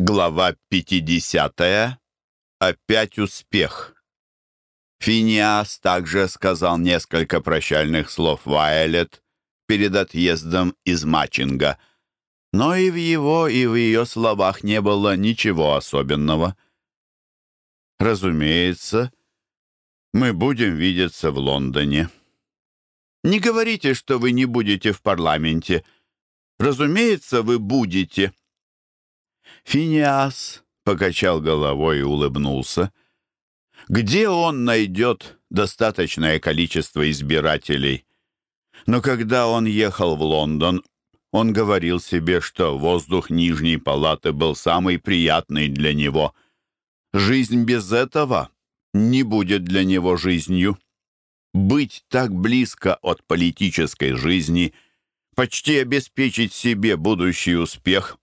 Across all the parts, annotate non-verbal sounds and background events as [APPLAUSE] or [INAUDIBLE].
Глава 50. Опять успех. Финиас также сказал несколько прощальных слов Вайлет перед отъездом из Матчинга, но и в его, и в ее словах не было ничего особенного. Разумеется, мы будем видеться в Лондоне. Не говорите, что вы не будете в парламенте. Разумеется, вы будете. Финиас покачал головой и улыбнулся. Где он найдет достаточное количество избирателей? Но когда он ехал в Лондон, он говорил себе, что воздух Нижней Палаты был самый приятный для него. Жизнь без этого не будет для него жизнью. Быть так близко от политической жизни, почти обеспечить себе будущий успех,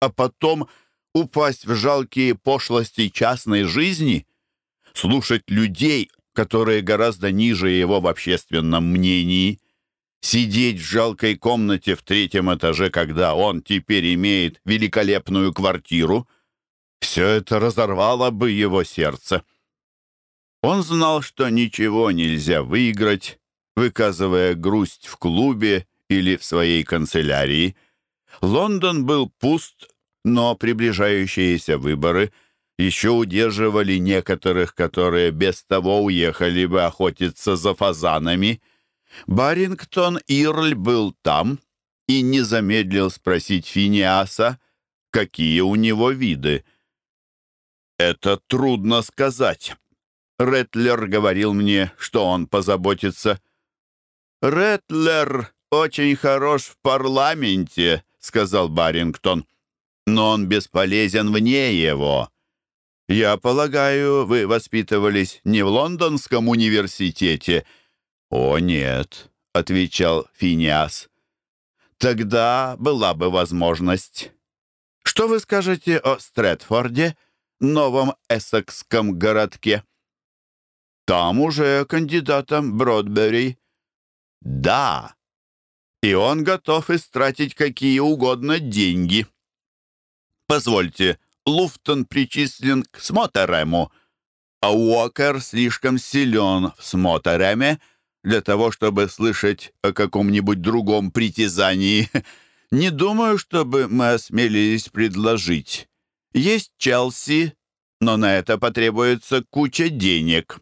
а потом упасть в жалкие пошлости частной жизни, слушать людей, которые гораздо ниже его в общественном мнении, сидеть в жалкой комнате в третьем этаже, когда он теперь имеет великолепную квартиру, все это разорвало бы его сердце. Он знал, что ничего нельзя выиграть, выказывая грусть в клубе или в своей канцелярии. Лондон был пуст но приближающиеся выборы еще удерживали некоторых, которые без того уехали бы охотиться за фазанами. Барингтон Ирль был там и не замедлил спросить Финиаса, какие у него виды. «Это трудно сказать». Ретлер говорил мне, что он позаботится. «Ретлер очень хорош в парламенте», — сказал Барингтон но он бесполезен вне его. Я полагаю, вы воспитывались не в Лондонском университете?» «О, нет», — отвечал Финиас. «Тогда была бы возможность. Что вы скажете о Стрэдфорде, новом эссекском городке?» «Там уже кандидатом Бродбери». «Да, и он готов истратить какие угодно деньги». Позвольте, Луфтон причислен к Смотерему, а Уокер слишком силен в Смотереме для того, чтобы слышать о каком-нибудь другом притязании. Не думаю, чтобы мы осмелились предложить. Есть Челси, но на это потребуется куча денег».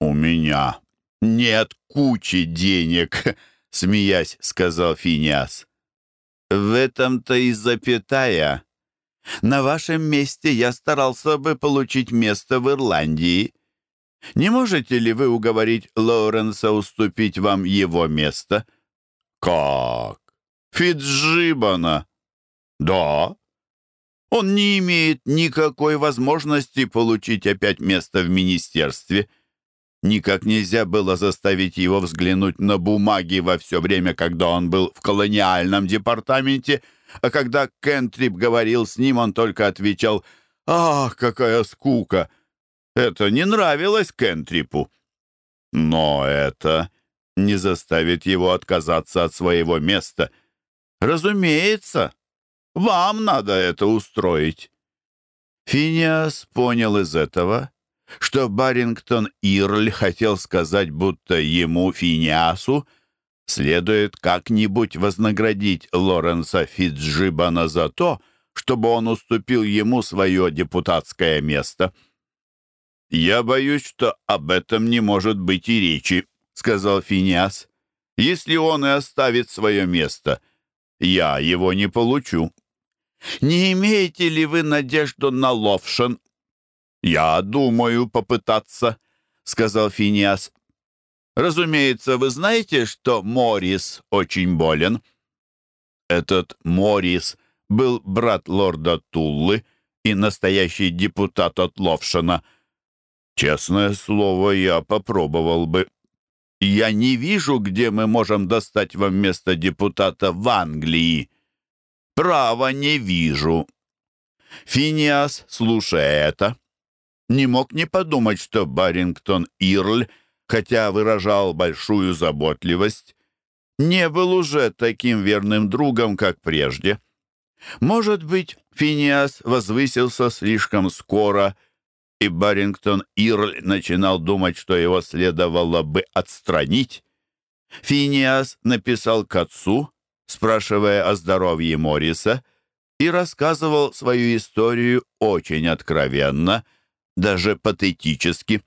«У меня нет кучи денег», [LAUGHS] — смеясь, сказал Финиас. В этом-то и запятая. На вашем месте я старался бы получить место в Ирландии. Не можете ли вы уговорить Лоуренса уступить вам его место? Как? Фитджибана? Да. Он не имеет никакой возможности получить опять место в министерстве. Никак нельзя было заставить его взглянуть на бумаги во все время, когда он был в колониальном департаменте, а когда Кентрип говорил с ним, он только отвечал «Ах, какая скука!» Это не нравилось Кентрипу. Но это не заставит его отказаться от своего места. Разумеется, вам надо это устроить. Финиас понял из этого, что Барингтон Ирль хотел сказать, будто ему, Финиасу, следует как-нибудь вознаградить Лоренса Фитджибана за то, чтобы он уступил ему свое депутатское место. «Я боюсь, что об этом не может быть и речи», — сказал Финиас. «Если он и оставит свое место, я его не получу». «Не имеете ли вы надежду на Ловшен?» «Я думаю попытаться», — сказал Финиас. «Разумеется, вы знаете, что Морис очень болен?» Этот Морис был брат лорда Туллы и настоящий депутат от Ловшина. Честное слово, я попробовал бы. Я не вижу, где мы можем достать вам место депутата в Англии. Право не вижу. Финиас, слушая это, не мог не подумать, что Барингтон Ирль, хотя выражал большую заботливость, не был уже таким верным другом, как прежде. Может быть, Финиас возвысился слишком скоро, и Барингтон Ирль начинал думать, что его следовало бы отстранить. Финиас написал к отцу, спрашивая о здоровье Морриса, и рассказывал свою историю очень откровенно, даже патетически.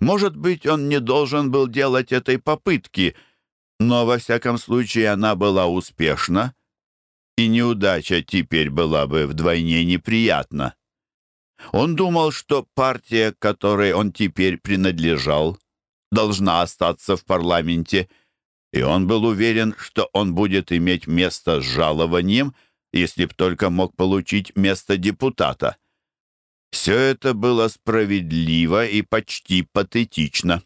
Может быть, он не должен был делать этой попытки, но во всяком случае она была успешна, и неудача теперь была бы вдвойне неприятна. Он думал, что партия, которой он теперь принадлежал, должна остаться в парламенте, и он был уверен, что он будет иметь место с жалованием, если б только мог получить место депутата. Все это было справедливо и почти патетично.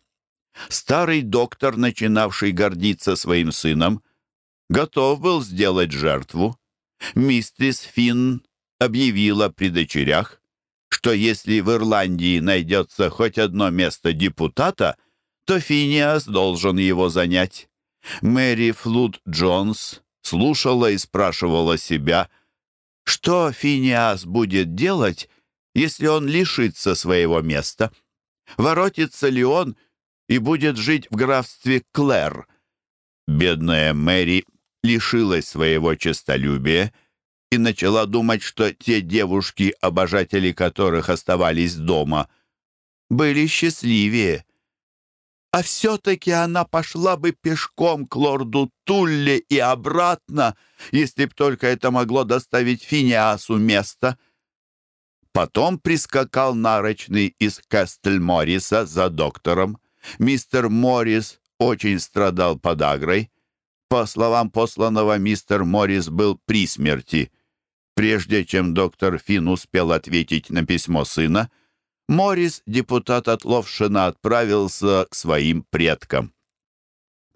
Старый доктор, начинавший гордиться своим сыном, готов был сделать жертву. Мистрис Финн объявила при дочерях, что если в Ирландии найдется хоть одно место депутата, то Финиас должен его занять. Мэри Флуд Джонс слушала и спрашивала себя, что Финиас будет делать, если он лишится своего места. Воротится ли он и будет жить в графстве Клэр? Бедная Мэри лишилась своего честолюбия и начала думать, что те девушки, обожатели которых оставались дома, были счастливее. А все-таки она пошла бы пешком к лорду Тулле и обратно, если б только это могло доставить Финиасу место. Потом прискакал нарочный из Кастельмориса за доктором. Мистер Моррис очень страдал подагрой. По словам посланного, мистер Моррис был при смерти. Прежде чем доктор Финн успел ответить на письмо сына, Моррис, депутат от Ловшина, отправился к своим предкам.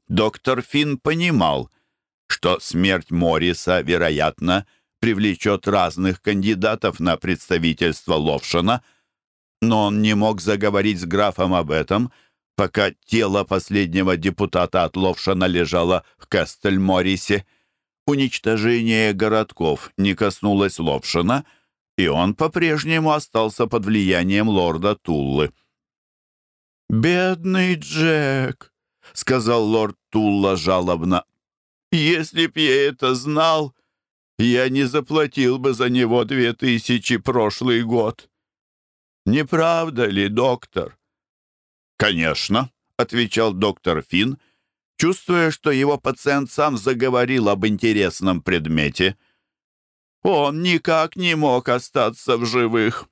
Доктор Финн понимал, что смерть Морриса, вероятно, привлечет разных кандидатов на представительство Ловшина, но он не мог заговорить с графом об этом, пока тело последнего депутата от Ловшана лежало в Кастельморисе. Уничтожение городков не коснулось Ловшина, и он по-прежнему остался под влиянием лорда Туллы. «Бедный Джек», — сказал лорд Тулла жалобно, — «если б я это знал, я не заплатил бы за него две тысячи прошлый год». «Не правда ли, доктор?» «Конечно», — отвечал доктор Финн, чувствуя, что его пациент сам заговорил об интересном предмете. «Он никак не мог остаться в живых.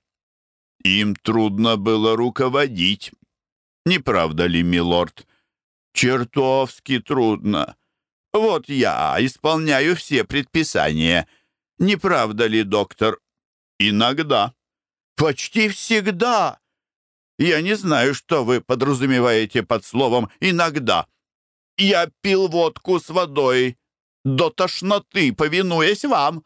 Им трудно было руководить. Не правда ли, милорд? Чертовски трудно. Вот я исполняю все предписания. Не правда ли, доктор? Иногда. Почти всегда. Я не знаю, что вы подразумеваете под словом «иногда». Я пил водку с водой до тошноты, повинуясь вам.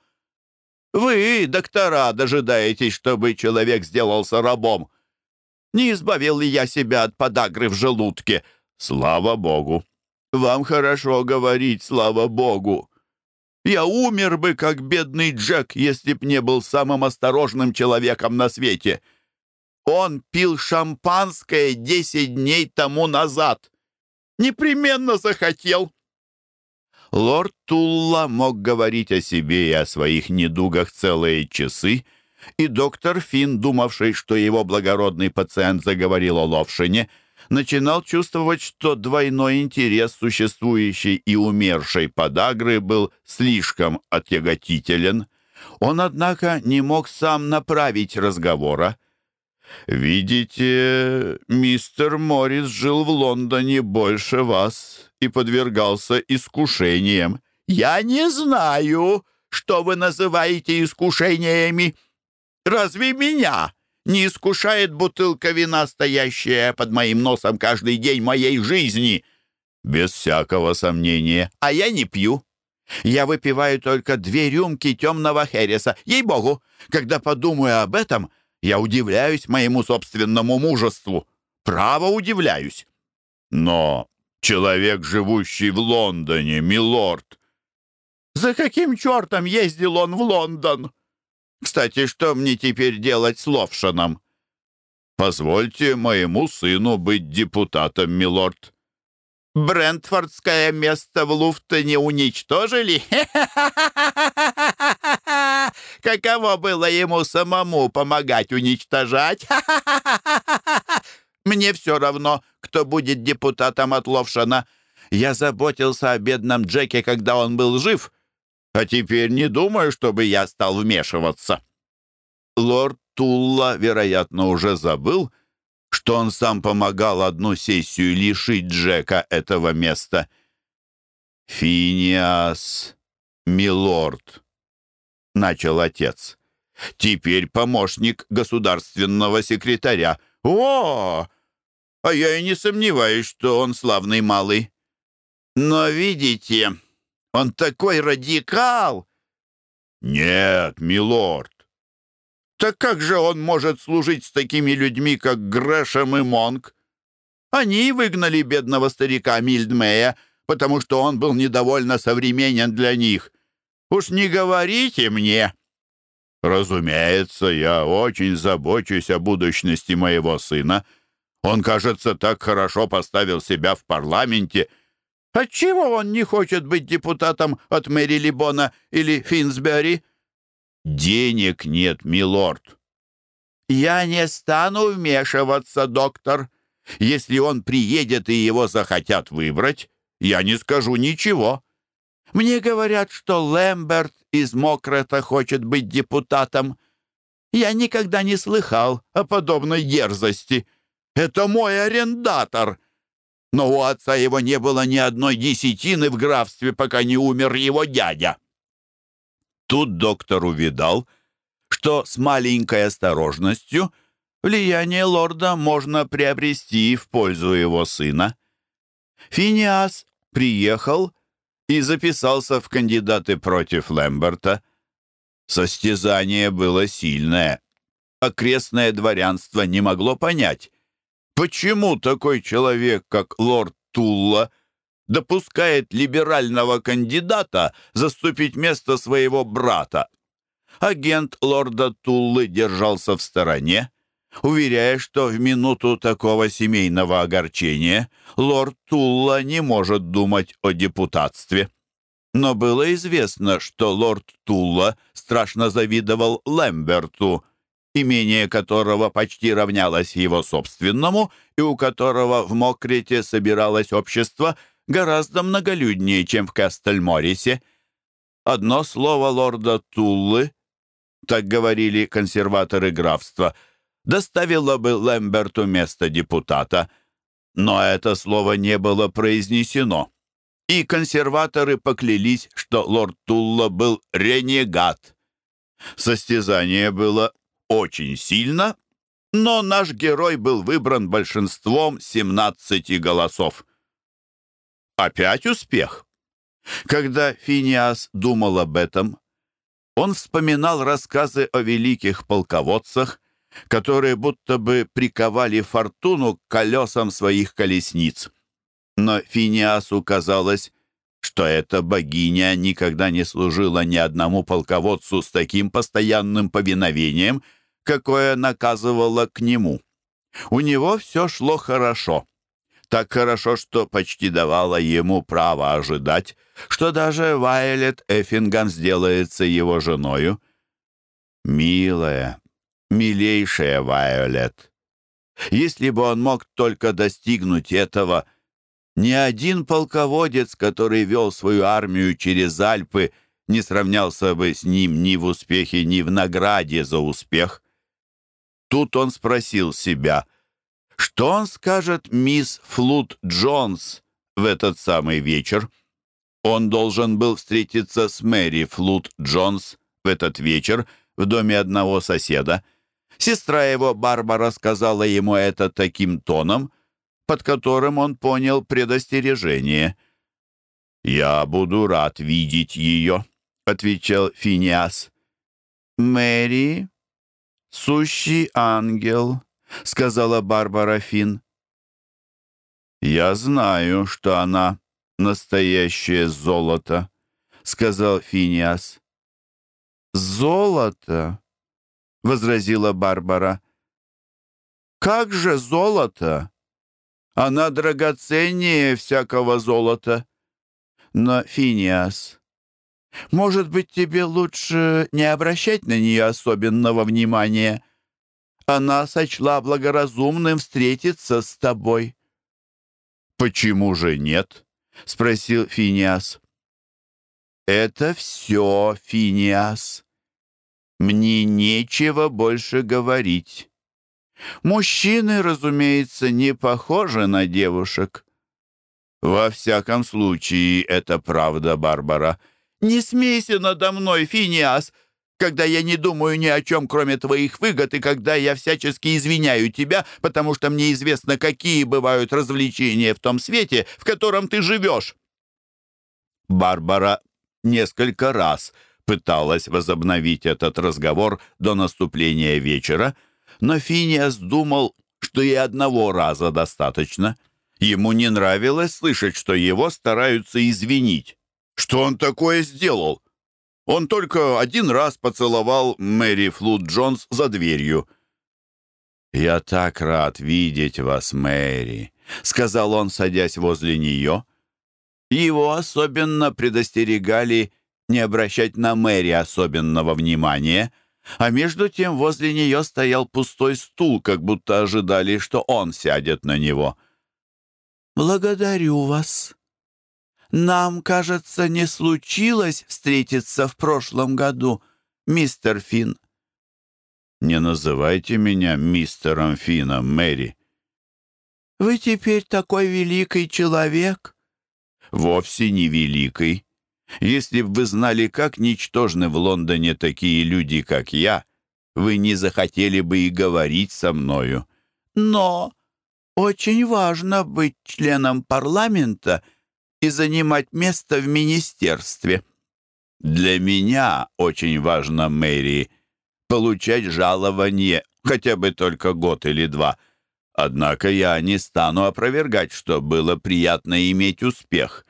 Вы, доктора, дожидаетесь, чтобы человек сделался рабом. Не избавил ли я себя от подагры в желудке? Слава Богу! Вам хорошо говорить, слава Богу! Я умер бы, как бедный Джек, если б не был самым осторожным человеком на свете. Он пил шампанское десять дней тому назад. Непременно захотел. Лорд Тулла мог говорить о себе и о своих недугах целые часы, и доктор Финн, думавший, что его благородный пациент заговорил о Ловшине, начинал чувствовать, что двойной интерес существующей и умершей подагры был слишком отяготителен. Он, однако, не мог сам направить разговора. «Видите, мистер Моррис жил в Лондоне больше вас и подвергался искушениям». «Я не знаю, что вы называете искушениями. Разве меня не искушает бутылка вина, стоящая под моим носом каждый день моей жизни?» «Без всякого сомнения. А я не пью. Я выпиваю только две рюмки темного хереса. Ей-богу, когда подумаю об этом...» Я удивляюсь моему собственному мужеству. Право удивляюсь. Но человек, живущий в Лондоне, милорд, За каким чертом ездил он в Лондон? Кстати, что мне теперь делать с Ловшаном? Позвольте моему сыну быть депутатом, милорд. Брентфордское место в Луфтоне уничтожили? [LAUGHS] Каково было ему самому помогать уничтожать? [LAUGHS] Мне все равно, кто будет депутатом от Ловшана. Я заботился о бедном Джеке, когда он был жив, а теперь не думаю, чтобы я стал вмешиваться. Лорд Тулла, вероятно, уже забыл, что он сам помогал одну сессию лишить Джека этого места. «Финиас, милорд», — начал отец, — «теперь помощник государственного секретаря. О, а я и не сомневаюсь, что он славный малый. Но видите, он такой радикал!» «Нет, милорд, так как же он может служить с такими людьми, как Грэшем и Монк? Они выгнали бедного старика Мильдмея, потому что он был недовольно современен для них. Уж не говорите мне!» «Разумеется, я очень забочусь о будущности моего сына. Он, кажется, так хорошо поставил себя в парламенте. Отчего он не хочет быть депутатом от Мэри Либона или Финсбери?» «Денег нет, милорд». «Я не стану вмешиваться, доктор. Если он приедет и его захотят выбрать, я не скажу ничего. Мне говорят, что Лэмберт из Мокрета хочет быть депутатом. Я никогда не слыхал о подобной дерзости. Это мой арендатор. Но у отца его не было ни одной десятины в графстве, пока не умер его дядя». Тут доктор увидал, что с маленькой осторожностью влияние лорда можно приобрести в пользу его сына. Финиас приехал и записался в кандидаты против Лэмберта. Состязание было сильное. Окрестное дворянство не могло понять, почему такой человек, как лорд Тулла, допускает либерального кандидата заступить место своего брата. Агент лорда Туллы держался в стороне, уверяя, что в минуту такого семейного огорчения лорд Тулла не может думать о депутатстве. Но было известно, что лорд Тулла страшно завидовал Лэмберту, имение которого почти равнялось его собственному и у которого в Мокрете собиралось общество – гораздо многолюднее, чем в Кастельморисе. Одно слово лорда Туллы, так говорили консерваторы графства, доставило бы Лэмберту место депутата, но это слово не было произнесено. И консерваторы поклялись, что лорд Тулла был ренегат. Состязание было очень сильно, но наш герой был выбран большинством 17 голосов. Опять успех. Когда Финиас думал об этом, он вспоминал рассказы о великих полководцах, которые будто бы приковали фортуну к колесам своих колесниц. Но Финиасу казалось, что эта богиня никогда не служила ни одному полководцу с таким постоянным повиновением, какое наказывало к нему. У него все шло хорошо так хорошо, что почти давала ему право ожидать, что даже Вайолет Эффинган сделается его женою. Милая, милейшая Вайолет, если бы он мог только достигнуть этого, ни один полководец, который вел свою армию через Альпы, не сравнялся бы с ним ни в успехе, ни в награде за успех. Тут он спросил себя — что он скажет мисс Флут Джонс в этот самый вечер? Он должен был встретиться с Мэри Флут Джонс в этот вечер в доме одного соседа. Сестра его, Барбара, сказала ему это таким тоном, под которым он понял предостережение. «Я буду рад видеть ее», — отвечал Финиас. «Мэри, сущий ангел», — сказала Барбара Фин. «Я знаю, что она настоящее золото», — сказал Финиас. «Золото!» — возразила Барбара. «Как же золото? Она драгоценнее всякого золота». Но, Финиас, может быть, тебе лучше не обращать на нее особенного внимания? Она сочла благоразумным встретиться с тобой». «Почему же нет?» — спросил Финиас. «Это все, Финиас. Мне нечего больше говорить. Мужчины, разумеется, не похожи на девушек». «Во всяком случае, это правда, Барбара», «Не смейся надо мной, Финиас, когда я не думаю ни о чем, кроме твоих выгод, и когда я всячески извиняю тебя, потому что мне известно, какие бывают развлечения в том свете, в котором ты живешь». Барбара несколько раз пыталась возобновить этот разговор до наступления вечера, но Финиас думал, что и одного раза достаточно. Ему не нравилось слышать, что его стараются извинить. Что он такое сделал? Он только один раз поцеловал Мэри Флуд Джонс за дверью. «Я так рад видеть вас, Мэри», — сказал он, садясь возле нее. Его особенно предостерегали не обращать на Мэри особенного внимания, а между тем возле нее стоял пустой стул, как будто ожидали, что он сядет на него. «Благодарю вас», нам, кажется, не случилось встретиться в прошлом году, мистер Финн. Не называйте меня мистером Финном, Мэри. Вы теперь такой великий человек. Вовсе не великий. Если бы вы знали, как ничтожны в Лондоне такие люди, как я, вы не захотели бы и говорить со мною. Но очень важно быть членом парламента — и занимать место в министерстве. Для меня очень важно, Мэри, получать жалование хотя бы только год или два. Однако я не стану опровергать, что было приятно иметь успех.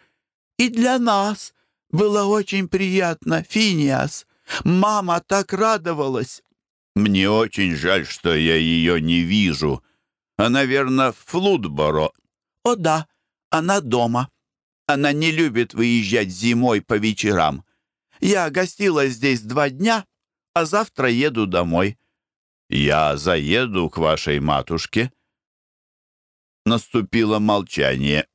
И для нас было очень приятно, Финиас. Мама так радовалась. Мне очень жаль, что я ее не вижу. Она, верно, в Флудборо. О да, она дома. Она не любит выезжать зимой по вечерам. Я гостила здесь два дня, а завтра еду домой. Я заеду к вашей матушке». Наступило молчание.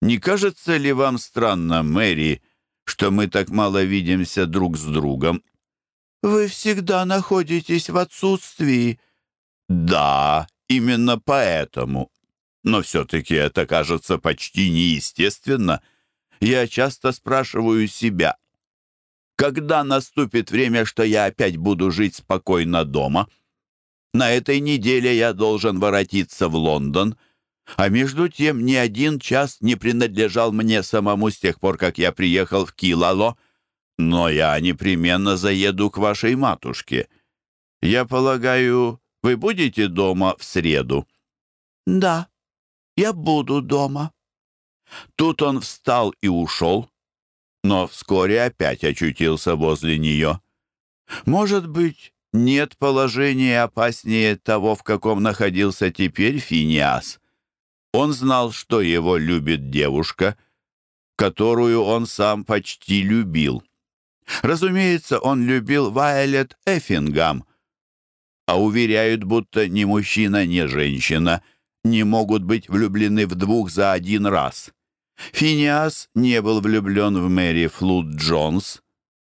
«Не кажется ли вам странно, Мэри, что мы так мало видимся друг с другом?» «Вы всегда находитесь в отсутствии». «Да, именно поэтому но все-таки это кажется почти неестественно. Я часто спрашиваю себя, когда наступит время, что я опять буду жить спокойно дома? На этой неделе я должен воротиться в Лондон, а между тем ни один час не принадлежал мне самому с тех пор, как я приехал в Килало. Но я непременно заеду к вашей матушке. Я полагаю, вы будете дома в среду?» «Да», я буду дома». Тут он встал и ушел, но вскоре опять очутился возле нее. Может быть, нет положения опаснее того, в каком находился теперь Финиас. Он знал, что его любит девушка, которую он сам почти любил. Разумеется, он любил Вайолет Эффингам, а уверяют, будто ни мужчина, ни женщина — не могут быть влюблены в двух за один раз. Финиас не был влюблен в Мэри Флуд Джонс,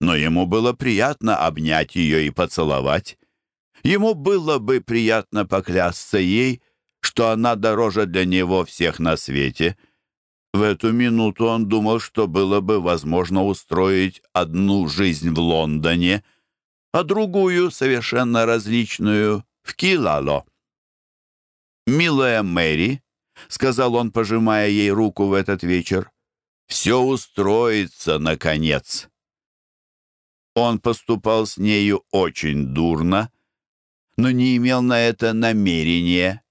но ему было приятно обнять ее и поцеловать. Ему было бы приятно поклясться ей, что она дороже для него всех на свете. В эту минуту он думал, что было бы возможно устроить одну жизнь в Лондоне, а другую, совершенно различную, в Килало. «Милая Мэри», — сказал он, пожимая ей руку в этот вечер, — «все устроится, наконец». Он поступал с нею очень дурно, но не имел на это намерения.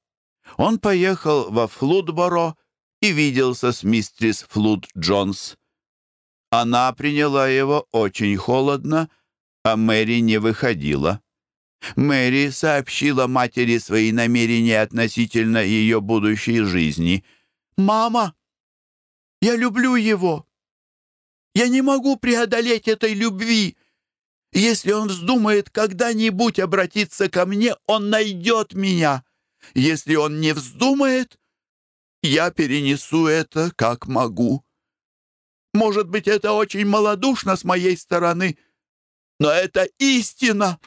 Он поехал во Флудборо и виделся с мистерис Флуд Джонс. Она приняла его очень холодно, а Мэри не выходила. Мэри сообщила матери свои намерения относительно ее будущей жизни. «Мама, я люблю его. Я не могу преодолеть этой любви. Если он вздумает когда-нибудь обратиться ко мне, он найдет меня. Если он не вздумает, я перенесу это как могу. Может быть, это очень малодушно с моей стороны, но это истина».